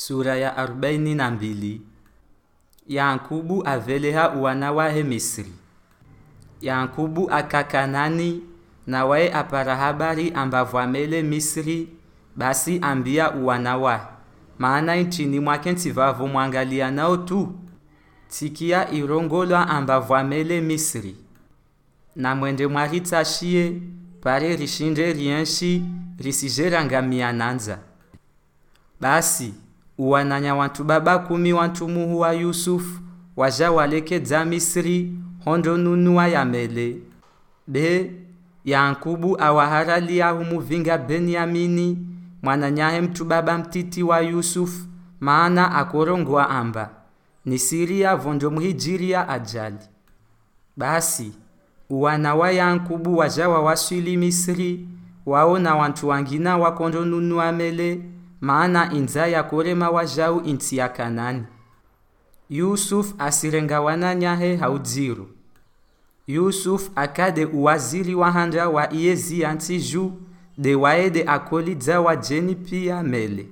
sura ya arobaini na mbili. Yankubu aveleha uwana wahe misri yankubu akakanani na waye apara habari ambavyo amele misri basi ambia uwana wa maana nchini mwake ntivavo mwangalia nao tu. Tikia irongolwa ambavyo amele misri. Na mwende mwaritashie pare rishinde rienshi risijerangamia nanza basi uwananya wantu baba kumi wantu muhu wa yusufu waja walekedza misri hondo nunua yamele. Be yankubu awaharalia muvinga benyamini mwananyahe mtu baba mtiti wa yusufu maana akorongwa amba. Ni siri yavo ndo muhijiria ajali. Basi uwana wa yankubu waja wawaswili misri wao na wantu wangina wakondo nunua mele maana inza ya yakorema wajau inti ya kanani. Yusuf asirenga wananyahe haudziru. Yusuf akade uwaziri wahanda wa iyezi anti ju de waede wa jeni pia mele.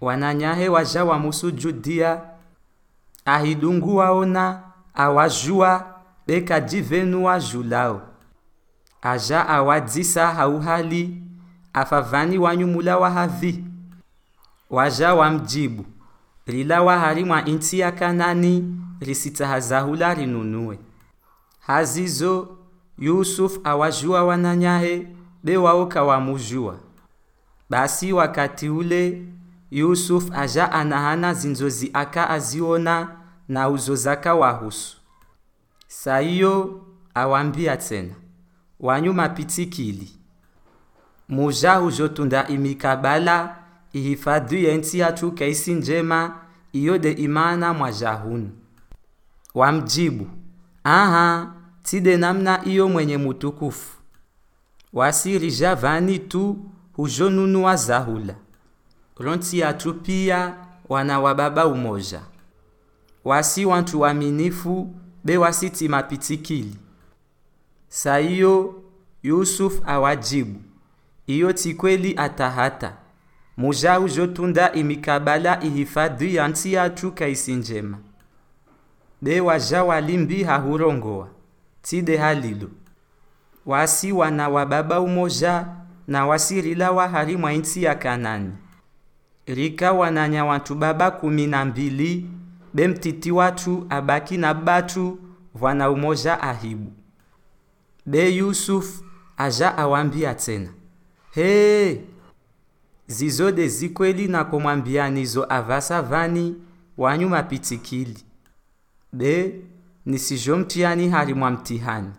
Wananyahe waja wamusujudia ahidungu waona awajua beka jivenu julao. Aja awadzisa hauhali afavani wanyumula wahavi waja wamjibu lila hari mwa inti ya kanani risitahazahula rinunue hazizo yusuf awajua wananyahe bewaoka wamujua basi wakati ule yusuf aja anahana zinzozi aka aziona na uzo zaka wahusu. Saiyo awambia tena wanyu mapitikili muja hujotunda imikabala ihifadhi ya yatu kaisi njema iyo de imana mwajahuni wamjibu aha tide namna iyo mwenye mutukufu. Wasirija vani tu hujonunua zahula. Ronti yatu pia wana wa baba umoja. Wasi wantu waminifu be wasiti mapitikili saiyo yusuf awajibu iyo tikweli atahata muja ujotunda imikabala ihifadhi ya nti yatu kaisi njema. Waja walimbi hahurongoa tide halilo wasi wana wa baba umoja na wasirila wahari mwa nti ya kanani. Rika wananya wantu baba kumi na mbili be mtiti watu abaki na batu vwana umoja ahibu. Be yusufu aja awambia tena hee zizode zikweli na komwambianizo avasa vani wanyu mapitikili. Be nisijo mtihani hali mwa mtihani.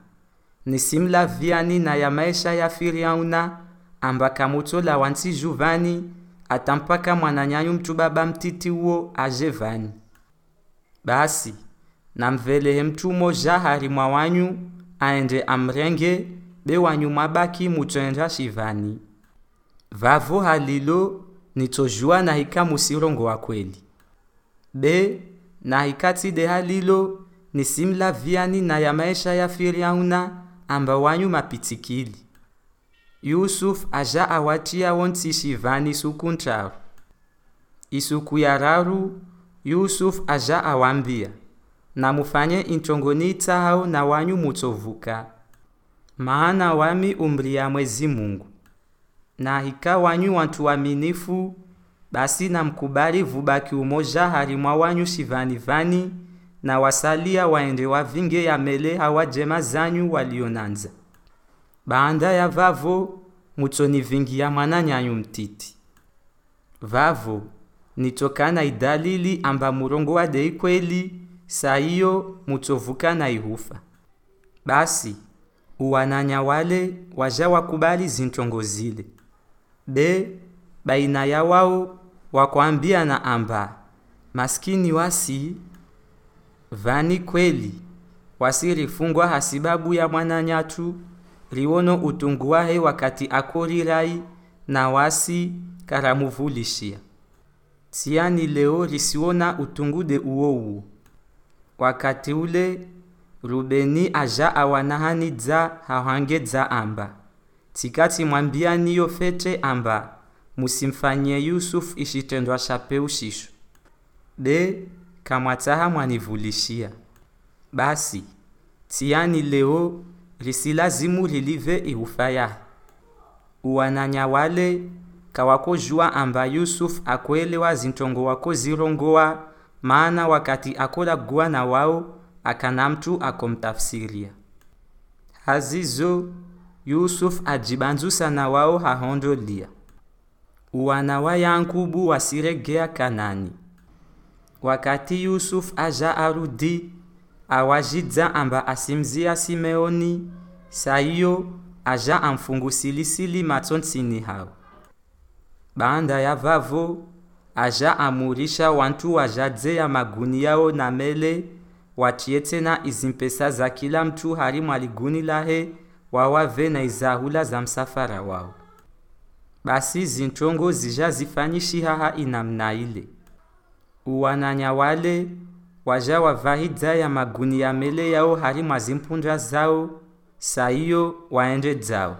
Nisimlaviani na ya maisha ya firiauna ambaka mutola wansiju juvani atampaka mwananyanyu mtu baba mtiti uwo aje vani. Basi namvelehe mtu moja hari mwa wanyu aende amrenge be wanyu mwabaki mutoenda shivani vavo halilo nitojua nahika musirongo wa kweli. Be nahikatide halilo nisimlaviani na ya maisha ya firiauna amba wanyu mapitikili. Yusuf aja awatia wonti shivani sukuntaru isuku ya raru yusuf aja awambia namufanye intongoni itahao na wanyu mutovuka maana wami umri ya mwezi mungu na hika wanyu wantu waminifu basi na mkubali vubaki umoja harimwa wanyu shivanivani na wasalia waende wa vinge ya mele hawa jema zanyu walionanza baanda ya vavo mutonivingia mwana nyanyu mtiti. Vavo nitokana idalili amba murongo wa dei kweli saiyo mutovuka na ihufa. Basi uwananya wale waja wakubali zintongo be baina ya wao wakwambia na amba maskini wasi vani kweli wasirifungwa hasibabu ya mwananyatu liwono utungu wahe wakati akorirai na wasi karamuvulishia siani leo risiwona utungude uwo wakati ule rubeni aja awanahani dza hahwange dza amba tikati mwambianiyo fete amba musimfanyie yusufu ishitendwa shape shisho de kamwataha mwanivulishia. Basi tiani leo lisilazimu lilive ihufaya. Uwananya wale kawakojua amba yusufu akuelewa zintongo wako zirongoa maana wakati akolagua na wao akana mtu akomtafsiria. Hazizo yusufu ajibanzusa na wao hahondolia uwana wa yankubu wasiregea kanani. Wakati yusufu aja arudi awajidza amba asimzia simeoni saiyo aja amfungusilisili matsontsini hao. Banda ya vavo aja amurisha wantu wajadze ya maguni yao na mele watietena izimpesa za kila mtu hari mwaliguni lahe wawave na izahula za msafara wao. Basi zintongo zija zifanyishi haha inamna ile. Uwananya wale waja wavahidza ya maguni ya mele yao hari mwazimpunda zao saiyo waende dzao.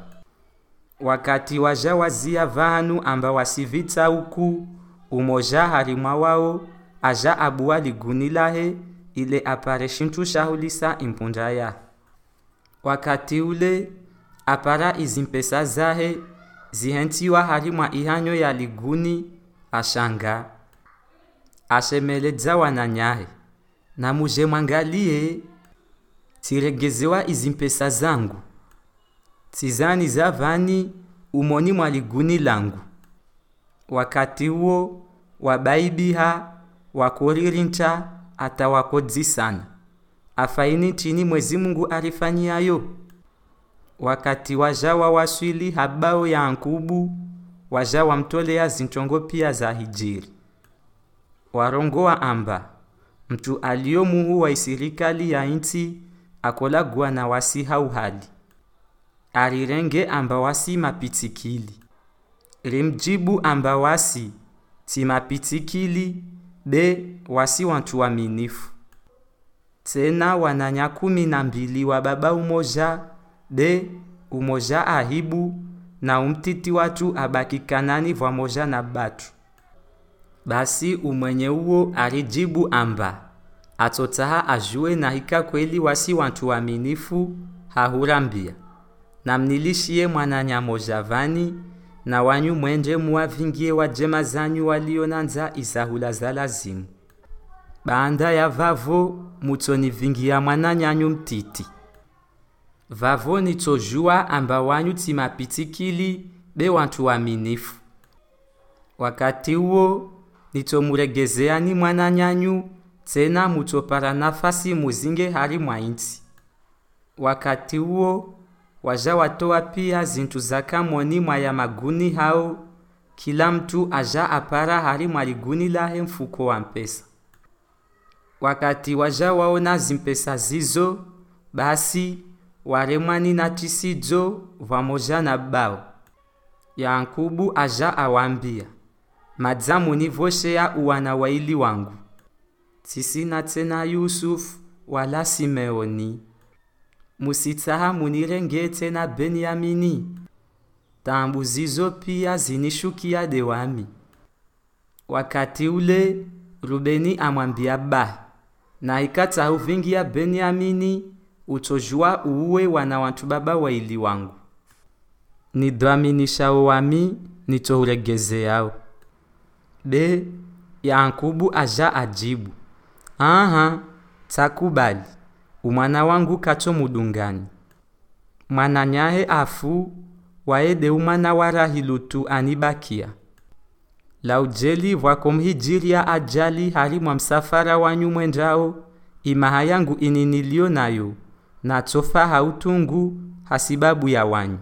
Wakati waja wazia vahanu amba wasivitsa uku umoja harimwa wao aja abuwa liguni lahe ile apare shintu shahulisa impunda ya wakati ule apara izimpesa zahe zihentiwa hari mwa ihanyo ya liguni ashanga. Ashemeledza wananyahe na muje mwangalie tiregezewa izimpesa zangu. Tizani zavani umoni mwa liguni langu. Wakati uwo wabaibiha wakoririnta atawakodzi sana afaini chini mwezi mungu arifanyiayo wakati waja wa waswili habao ya nkubu waja wamtolea zinchongo pia za hijiri. Warongoa amba mtu aliyomuhu wa isirikali ya inti akolagua na wasi hauhali arirenge amba wasi mapitikili. Rimjibu amba wasi si mapitikili be wasi wantu waminifu tena wananya kumi na mbili wa baba umoja de umoja ahibu na umtiti watu abakikanani vwamoja na batu. Basi umwenye uwo alijibu amba atotaha ajue na hika kweli wasi wantu waminifu hahurambia na mnilishiye mwananya moja vani na wanyu mwenje muwavingie wajema zanyu waliona nza izahula za lazimu baanda ya vavo mutonivingia mwananyanyu mtiti. Vavo nitojua amba wanyu timapitikili be wantu waminifu. Wakati huo nitsomuregezeani mwananyanyu tsena mutsopara nafasi muzinge hali mwa inti wakati uwo waja watoa pia zintu zakamoni mwaya mwa ya maguni hao kila mtu aja apara hali mwaliguni lahe mfuko wa mpesa wakati waja waona zimpesa zizo basi waremwani na tisidzo vamoja na bao. Yankubu aja awambia madzamu nivosheya uwana waili wangu. Tisina tena yusufu wala simeoni. Musitsaha munirengee tena benyamini. Tambu zizo pia zinishukia dewami. Wakati ule rubeni amwambia ba na ikatsahu vingi ya benyamini utojua uwe wana wantu baba waili wangu. Nidhaminishawo wami nitouregezeyao be yankubu aja ajibu. Aha takubali umwana wangu kacho mudungani. Mwananyahe afu waede umwana wa rahilutu anibakia laujeli vwakomhijiria ajali hali mwa msafara wanyu mwenjao imaha yangu ini nilio nayo natsofa hautungu hasibabu ya wanyu